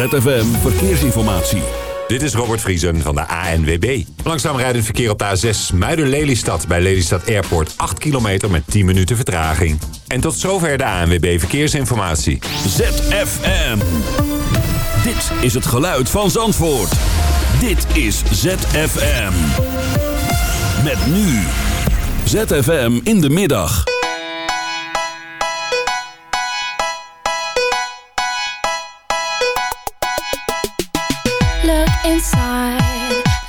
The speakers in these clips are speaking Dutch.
ZFM Verkeersinformatie. Dit is Robert Vriesen van de ANWB. Langzaam rijdend verkeer op de A6 Muiden-Lelystad bij Lelystad Airport 8 kilometer met 10 minuten vertraging. En tot zover de ANWB Verkeersinformatie. ZFM. Dit is het geluid van Zandvoort. Dit is ZFM. Met nu. ZFM in de middag.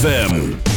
ZFM.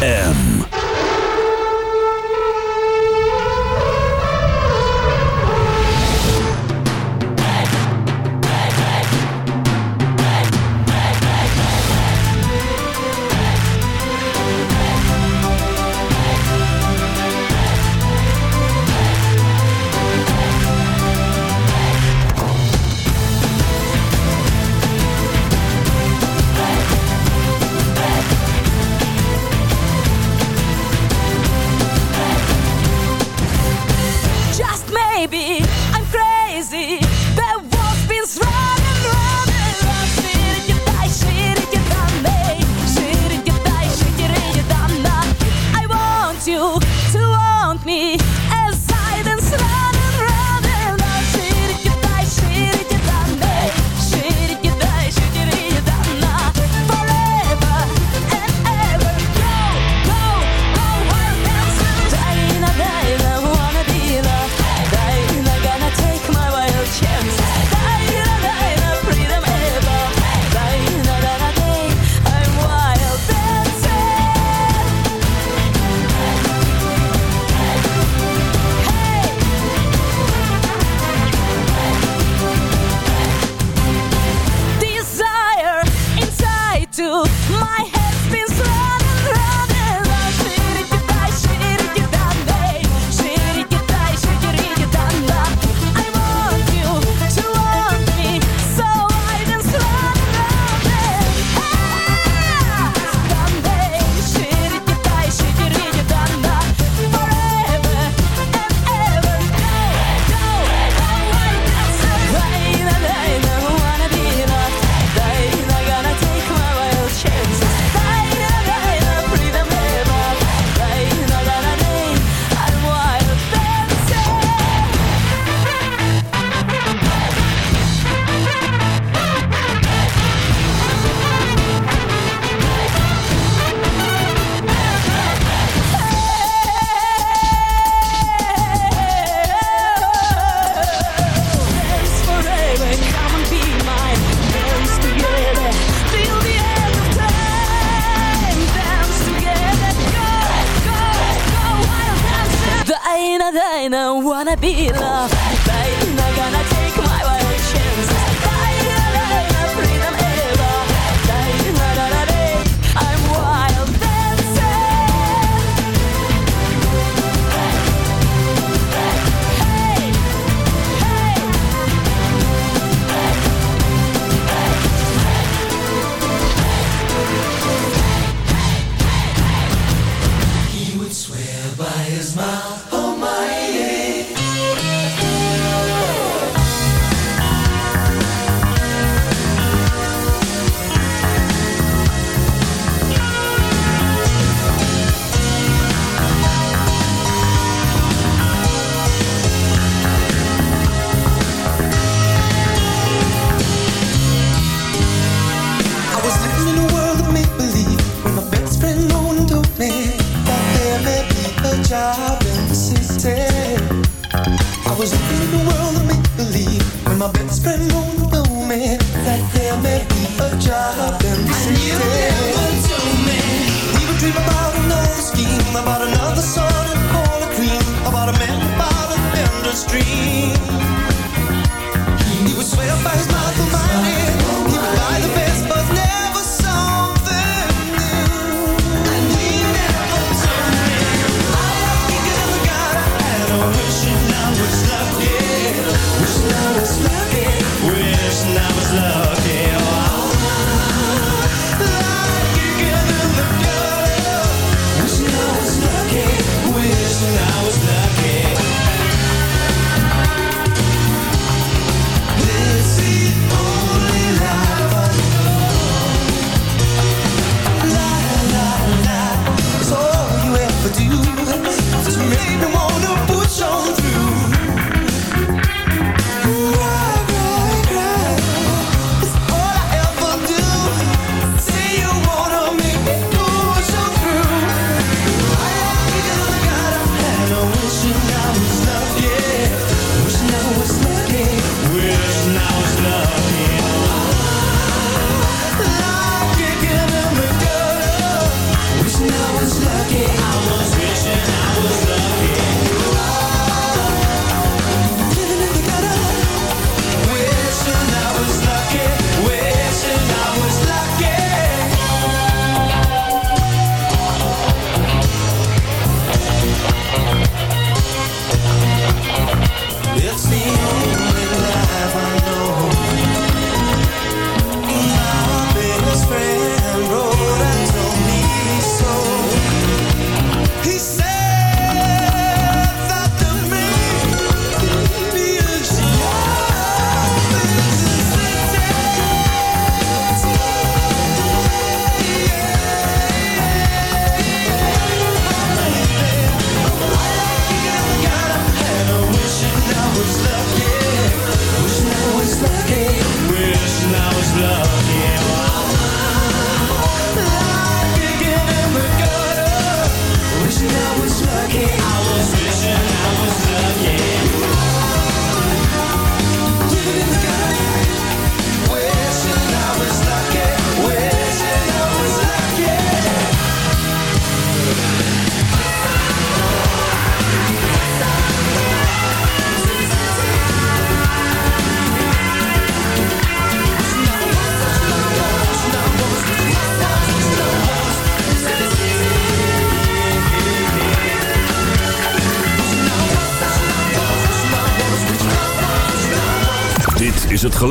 FM.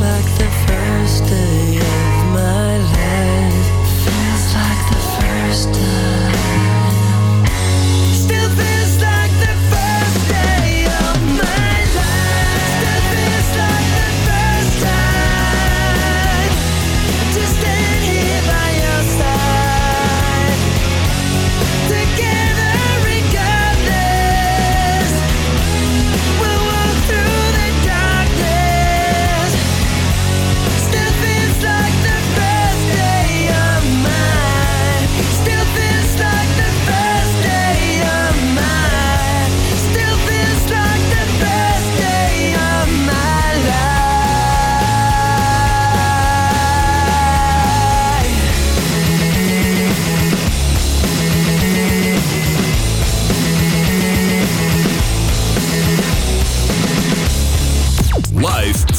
Feels like the first day of my life. Feels like the first day.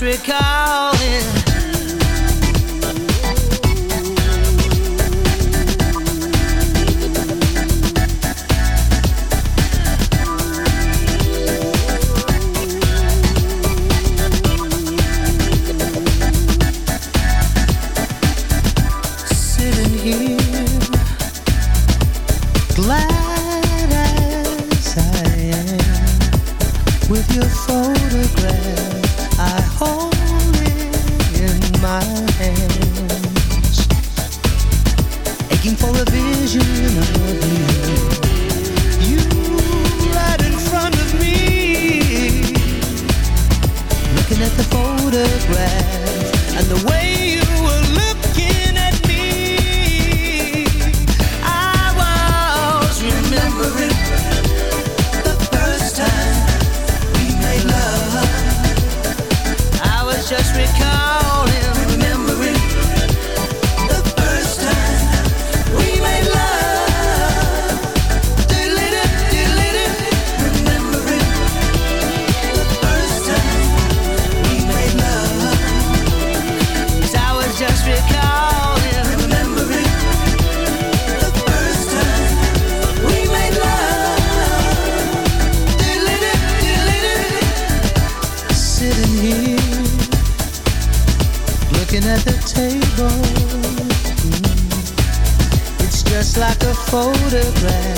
disregard photograph.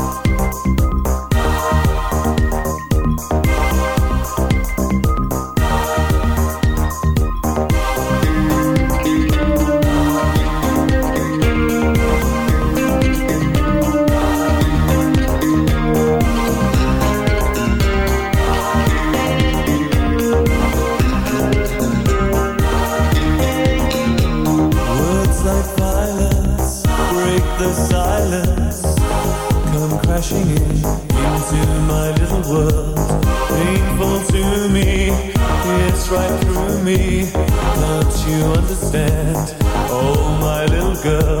girl.